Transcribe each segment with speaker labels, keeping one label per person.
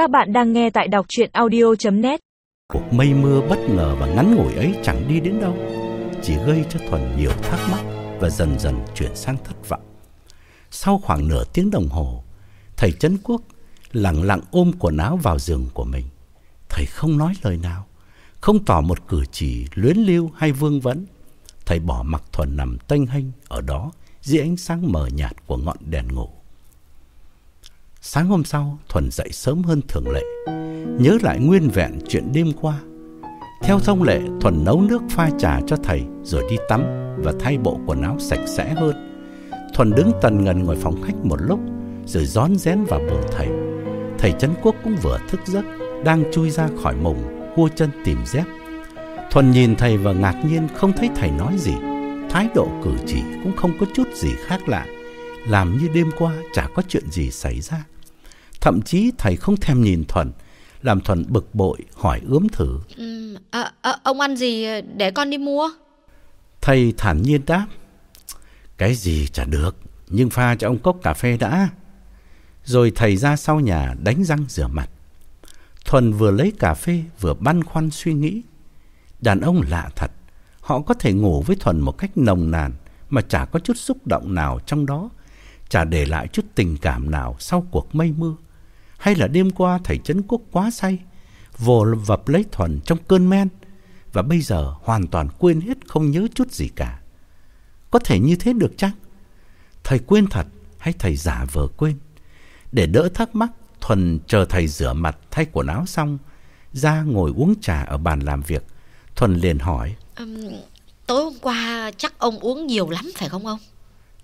Speaker 1: Các bạn đang nghe tại đọc chuyện audio.net
Speaker 2: Cuộc mây mưa bất ngờ và ngắn ngủi ấy chẳng đi đến đâu, Chỉ gây cho Thuần nhiều thắc mắc Và dần dần chuyển sang thất vọng. Sau khoảng nửa tiếng đồng hồ, Thầy Trấn Quốc lặng lặng ôm quần áo vào giường của mình. Thầy không nói lời nào, Không tỏ một cử chỉ luyến lưu hay vương vấn. Thầy bỏ mặc Thuần nằm tênh hênh ở đó dưới ánh sáng mờ nhạt của ngọn đèn ngủ. Sáng hôm sau, Thuần dậy sớm hơn thường lệ, nhớ lại nguyên vẹn chuyện đêm qua. Theo thông lệ, Thuần nấu nước pha trà cho thầy rồi đi tắm và thay bộ quần áo sạch sẽ hơn. Thuần đứng tần ngần ngồi phòng khách một lúc rồi rón rén vào buồng thầy. Thầy Trấn Quốc cũng vừa thức giấc, đang chui ra khỏi mùng, cua chân tìm dép. Thuần nhìn thầy và ngạc nhiên không thấy thầy nói gì. Thái độ cử chỉ cũng không có chút gì khác lạ, làm như đêm qua chả có chuyện gì xảy ra. Thậm chí thầy không thèm nhìn Thuần, làm Thuần bực bội hỏi ướm thử.
Speaker 3: Ừ, à, à, ông ăn gì để con đi mua?
Speaker 2: Thầy thản nhiên đáp. Cái gì chả được, nhưng pha cho ông cốc cà phê đã. Rồi thầy ra sau nhà đánh răng rửa mặt. Thuần vừa lấy cà phê vừa băn khoăn suy nghĩ. Đàn ông lạ thật, họ có thể ngủ với Thuần một cách nồng nàn mà chả có chút xúc động nào trong đó, chả để lại chút tình cảm nào sau cuộc mây mưa. Hay là đêm qua thầy Trấn Quốc quá say, vồ vập lấy Thuần trong cơn men, và bây giờ hoàn toàn quên hết không nhớ chút gì cả. Có thể như thế được chăng? Thầy quên thật hay thầy giả vờ quên? Để đỡ thắc mắc, Thuần chờ thầy rửa mặt thay quần áo xong, ra ngồi uống trà ở bàn làm việc. Thuần liền hỏi.
Speaker 3: Um, tối hôm qua chắc ông uống nhiều lắm phải không ông?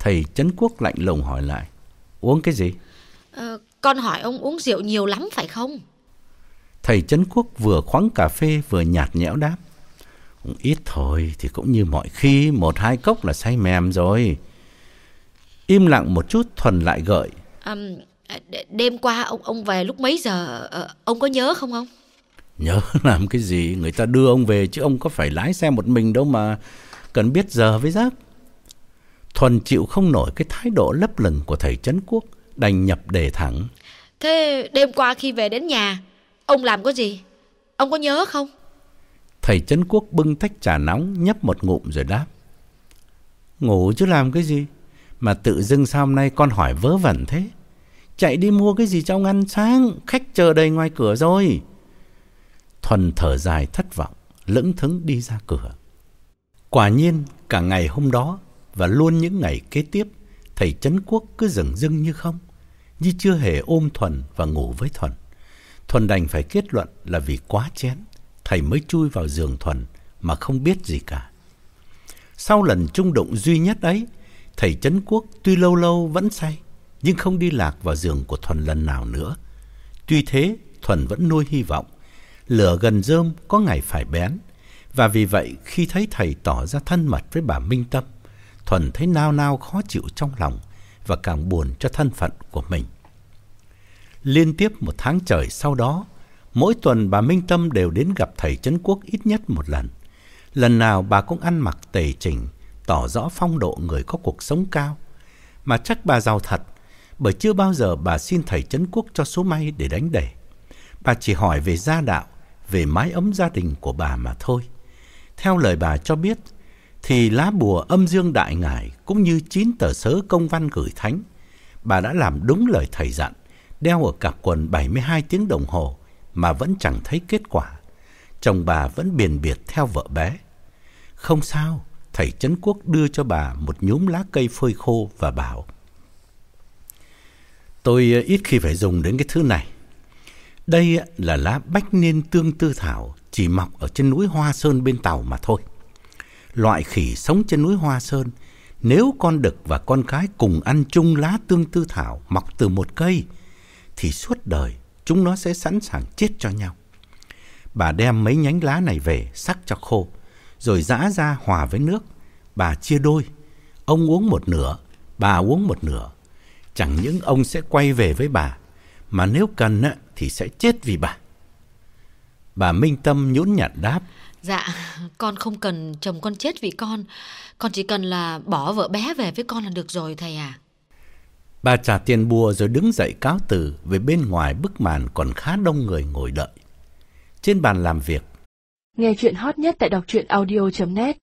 Speaker 2: Thầy Trấn Quốc lạnh lùng hỏi lại. Uống cái gì?
Speaker 3: Uh, con hỏi ông uống rượu nhiều lắm phải không?
Speaker 2: Thầy Trấn Quốc vừa khoáng cà phê vừa nhạt nhẽo đáp. Ít thôi thì cũng như mọi khi một hai cốc là say mềm rồi. Im lặng một chút Thuần lại gợi.
Speaker 3: Um, đêm qua ông ông về lúc mấy giờ uh, ông có nhớ không ông?
Speaker 2: Nhớ làm cái gì Người ta đưa ông về chứ ông có phải lái xe một mình đâu mà Cần biết giờ với giấc Thuần chịu không nổi cái thái độ lấp lửng của thầy Trấn Quốc Đành nhập đề thẳng.
Speaker 3: Thế đêm qua khi về đến nhà Ông làm có gì? Ông có nhớ không?
Speaker 2: Thầy Trấn Quốc bưng tách trà nóng Nhấp một ngụm rồi đáp. Ngủ chứ làm cái gì? Mà tự dưng sao hôm nay con hỏi vớ vẩn thế? Chạy đi mua cái gì trong ăn sáng? Khách chờ đầy ngoài cửa rồi. Thuần thở dài thất vọng, lững thững đi ra cửa. Quả nhiên, cả ngày hôm đó và luôn những ngày kế tiếp, thầy Trấn Quốc cứ dừng dưng như không, như chưa hề ôm Thuần và ngủ với Thuần. Thuần đành phải kết luận là vì quá chén, thầy mới chui vào giường Thuần mà không biết gì cả. Sau lần trung đụng duy nhất ấy, thầy Trấn Quốc tuy lâu lâu vẫn say, nhưng không đi lạc vào giường của Thuần lần nào nữa. Tuy thế, Thuần vẫn nuôi hy vọng lửa gần rơm có ngày phải bén. Và vì vậy khi thấy thầy tỏ ra thân mật với bà Minh Tâm, Thuần thấy nao nao khó chịu trong lòng và càng buồn cho thân phận của mình. Liên tiếp một tháng trời sau đó, mỗi tuần bà Minh Tâm đều đến gặp thầy Trấn Quốc ít nhất một lần. Lần nào bà cũng ăn mặc tề chỉnh, tỏ rõ phong độ người có cuộc sống cao. Mà chắc bà giàu thật, bởi chưa bao giờ bà xin thầy Trấn Quốc cho số may để đánh đề. Bà chỉ hỏi về gia đạo, về mái ấm gia đình của bà mà thôi. Theo lời bà cho biết, thì lá bùa âm dương đại ngải cũng như chín tờ sớ công văn gửi thánh. Bà đã làm đúng lời thầy dặn, đeo ở cặp quần 72 tiếng đồng hồ mà vẫn chẳng thấy kết quả. Chồng bà vẫn biền biệt theo vợ bé. Không sao, thầy Trấn Quốc đưa cho bà một nhúm lá cây phơi khô và bảo. Tôi ít khi phải dùng đến cái thứ này. Đây là lá bách niên tương tư thảo chỉ mọc ở trên núi Hoa Sơn bên Tàu mà thôi. Loại khỉ sống trên núi Hoa Sơn, nếu con đực và con cái cùng ăn chung lá tương tư thảo mọc từ một cây, thì suốt đời chúng nó sẽ sẵn sàng chết cho nhau. Bà đem mấy nhánh lá này về sắc cho khô, rồi giã ra hòa với nước. Bà chia đôi, ông uống một nửa, bà uống một nửa. Chẳng những ông sẽ quay về với bà, mà nếu cần thì sẽ chết vì bà. Bà Minh Tâm nhũn nhặt đáp.
Speaker 3: Dạ, con không cần chồng con chết vì con. Con chỉ cần là bỏ vợ bé về với con là được rồi thầy à.
Speaker 2: Bà trả tiền bùa rồi đứng dậy cáo từ về bên ngoài bức màn còn khá đông người ngồi đợi. Trên bàn làm việc,
Speaker 4: Nghe chuyện hot nhất tại đọc truyện audio.net